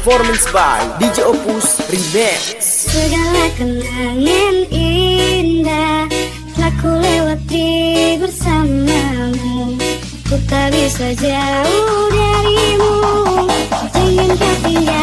Performance by DJ Opus Remix. Segala kenangan indah Telah ku lewati bersamamu. Ku tak bisa jauh darimu. Ingin kau tinggal